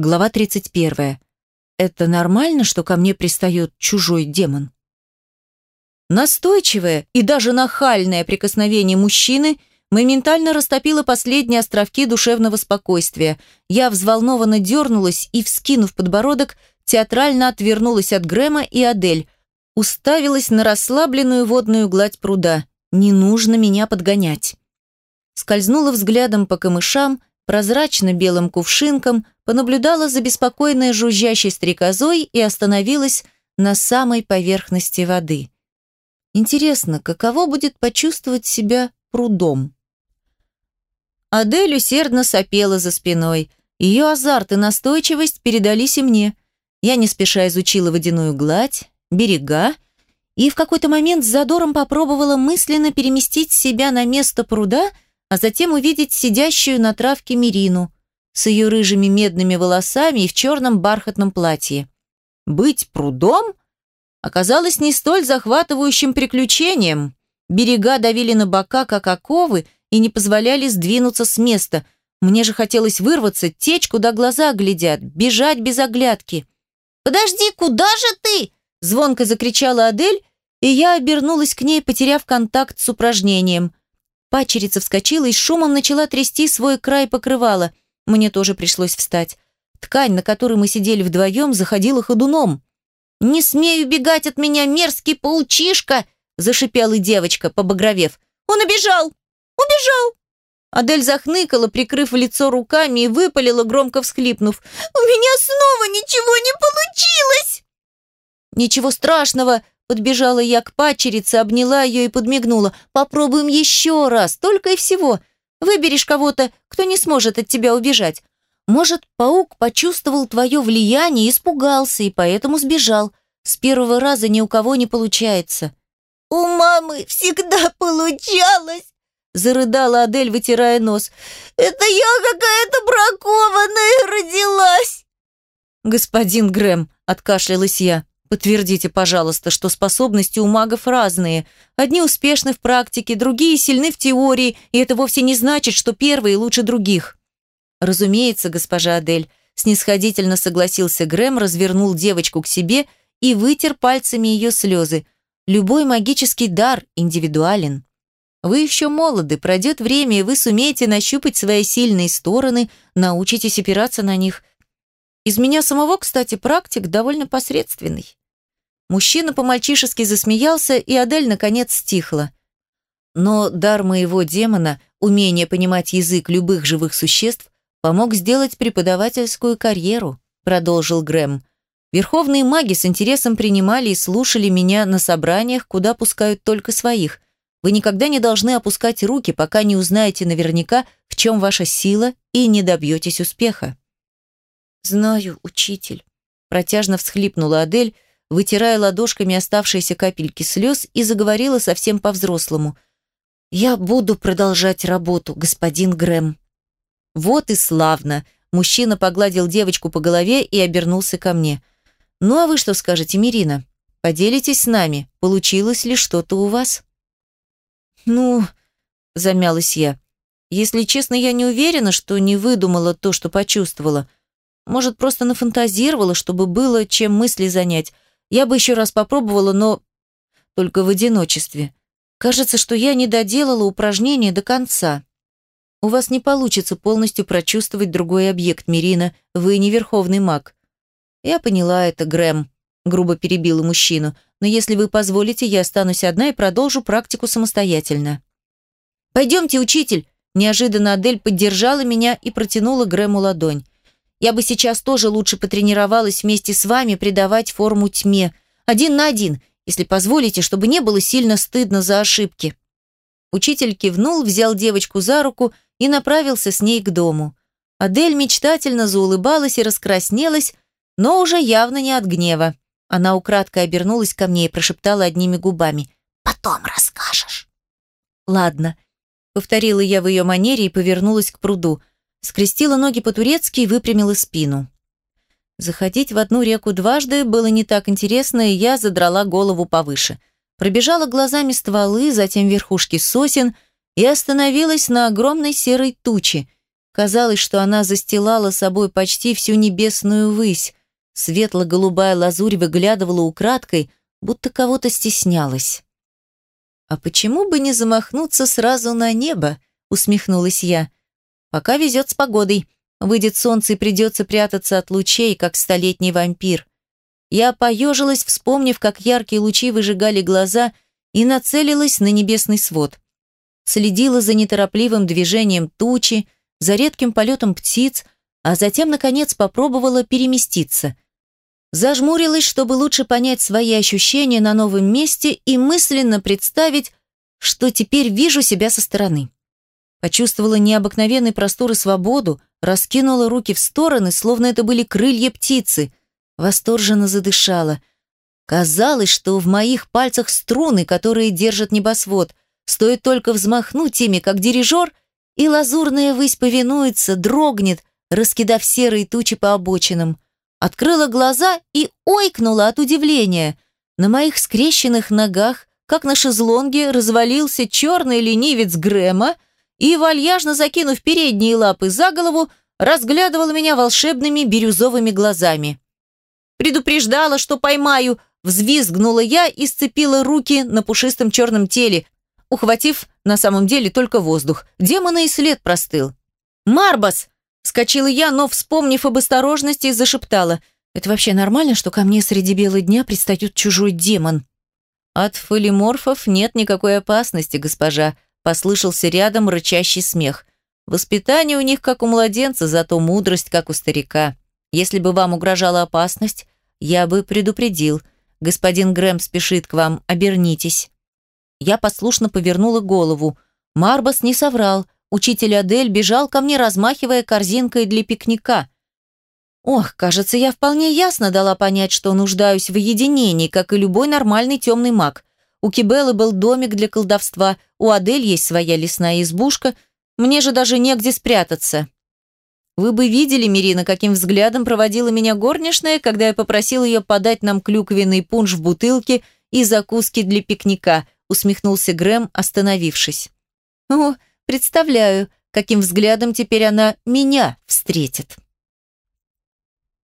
Глава 31. Это нормально, что ко мне пристает чужой демон? Настойчивое и даже нахальное прикосновение мужчины моментально растопило последние островки душевного спокойствия. Я взволнованно дернулась и, вскинув подбородок, театрально отвернулась от Грэма и Адель, уставилась на расслабленную водную гладь пруда. Не нужно меня подгонять. Скользнула взглядом по камышам, прозрачно-белым кувшинкам, понаблюдала за беспокойной жужжащей стрекозой и остановилась на самой поверхности воды. Интересно, каково будет почувствовать себя прудом? Адель усердно сопела за спиной. Ее азарт и настойчивость передались и мне. Я не спеша изучила водяную гладь, берега, и в какой-то момент с задором попробовала мысленно переместить себя на место пруда, а затем увидеть сидящую на травке Мирину с ее рыжими медными волосами и в черном бархатном платье. Быть прудом оказалось не столь захватывающим приключением. Берега давили на бока, как оковы, и не позволяли сдвинуться с места. Мне же хотелось вырваться, течь, куда глаза глядят, бежать без оглядки. «Подожди, куда же ты?» – звонко закричала Адель, и я обернулась к ней, потеряв контакт с упражнением. Пачерица вскочила и шумом начала трясти свой край покрывала. Мне тоже пришлось встать. Ткань, на которой мы сидели вдвоем, заходила ходуном. «Не смей убегать от меня, мерзкий паучишка!» – зашипела девочка, побагровев. «Он убежал! Убежал!» Адель захныкала, прикрыв лицо руками и выпалила, громко всхлипнув. «У меня снова ничего не получилось!» «Ничего страшного!» Подбежала я к падчерице, обняла ее и подмигнула. «Попробуем еще раз, только и всего. Выберешь кого-то, кто не сможет от тебя убежать. Может, паук почувствовал твое влияние, испугался и поэтому сбежал. С первого раза ни у кого не получается». «У мамы всегда получалось!» Зарыдала Адель, вытирая нос. «Это я какая-то бракованная родилась!» «Господин Грэм», — откашлялась я, — «подтвердите, пожалуйста, что способности у магов разные. Одни успешны в практике, другие сильны в теории, и это вовсе не значит, что первые лучше других». «Разумеется, госпожа Адель», — снисходительно согласился Грэм, развернул девочку к себе и вытер пальцами ее слезы. «Любой магический дар индивидуален». Вы еще молоды, пройдет время, и вы сумеете нащупать свои сильные стороны, научитесь опираться на них. Из меня самого, кстати, практик довольно посредственный. Мужчина по-мальчишески засмеялся, и Адель, наконец, стихла. Но дар моего демона, умение понимать язык любых живых существ, помог сделать преподавательскую карьеру, продолжил Грэм. Верховные маги с интересом принимали и слушали меня на собраниях, куда пускают только своих – вы никогда не должны опускать руки, пока не узнаете наверняка, в чем ваша сила и не добьетесь успеха. «Знаю, учитель», – протяжно всхлипнула Адель, вытирая ладошками оставшиеся капельки слез и заговорила совсем по-взрослому. «Я буду продолжать работу, господин Грэм». «Вот и славно!» – мужчина погладил девочку по голове и обернулся ко мне. «Ну а вы что скажете, Мирина? Поделитесь с нами, получилось ли что-то у вас?» «Ну...» – замялась я. «Если честно, я не уверена, что не выдумала то, что почувствовала. Может, просто нафантазировала, чтобы было чем мысли занять. Я бы еще раз попробовала, но только в одиночестве. Кажется, что я не доделала упражнение до конца. У вас не получится полностью прочувствовать другой объект, Мирина. Вы не верховный маг. Я поняла это, Грэм, грубо перебила мужчину но если вы позволите, я останусь одна и продолжу практику самостоятельно». «Пойдемте, учитель!» Неожиданно Адель поддержала меня и протянула Грэму ладонь. «Я бы сейчас тоже лучше потренировалась вместе с вами придавать форму тьме. Один на один, если позволите, чтобы не было сильно стыдно за ошибки». Учитель кивнул, взял девочку за руку и направился с ней к дому. Адель мечтательно заулыбалась и раскраснелась, но уже явно не от гнева. Она украдкой обернулась ко мне и прошептала одними губами. «Потом расскажешь». «Ладно», — повторила я в ее манере и повернулась к пруду. Скрестила ноги по-турецки и выпрямила спину. Заходить в одну реку дважды было не так интересно, и я задрала голову повыше. Пробежала глазами стволы, затем верхушки сосен и остановилась на огромной серой туче. Казалось, что она застилала собой почти всю небесную высь. Светло-голубая лазурь выглядывала украдкой, будто кого-то стеснялась. «А почему бы не замахнуться сразу на небо?» — усмехнулась я. «Пока везет с погодой. Выйдет солнце и придется прятаться от лучей, как столетний вампир». Я поежилась, вспомнив, как яркие лучи выжигали глаза, и нацелилась на небесный свод. Следила за неторопливым движением тучи, за редким полетом птиц, а затем, наконец, попробовала переместиться. Зажмурилась, чтобы лучше понять свои ощущения на новом месте и мысленно представить, что теперь вижу себя со стороны. Почувствовала необыкновенный простор и свободу, раскинула руки в стороны, словно это были крылья птицы, восторженно задышала. Казалось, что в моих пальцах струны, которые держат небосвод. Стоит только взмахнуть ими, как дирижер, и лазурная высь повинуется, дрогнет, раскидав серые тучи по обочинам. Открыла глаза и ойкнула от удивления. На моих скрещенных ногах, как на шезлонге, развалился черный ленивец Грэма и, вальяжно закинув передние лапы за голову, разглядывал меня волшебными бирюзовыми глазами. «Предупреждала, что поймаю!» Взвизгнула я и сцепила руки на пушистом черном теле, ухватив на самом деле только воздух. Демона и след простыл. «Марбас!» Скочила я, но, вспомнив об осторожности, зашептала. «Это вообще нормально, что ко мне среди бела дня предстает чужой демон?» «От фолиморфов нет никакой опасности, госпожа», послышался рядом рычащий смех. «Воспитание у них как у младенца, зато мудрость как у старика. Если бы вам угрожала опасность, я бы предупредил. Господин Грэм спешит к вам, обернитесь». Я послушно повернула голову. Марбас не соврал – Учитель Адель бежал ко мне, размахивая корзинкой для пикника. Ох, кажется, я вполне ясно дала понять, что нуждаюсь в единении, как и любой нормальный темный маг. У Кибелы был домик для колдовства, у Адель есть своя лесная избушка, мне же даже негде спрятаться. Вы бы видели, Мирина, каким взглядом проводила меня горничная, когда я попросил ее подать нам клюквенный пунш в бутылке и закуски для пикника, усмехнулся Грэм, остановившись. О, Представляю, каким взглядом теперь она меня встретит.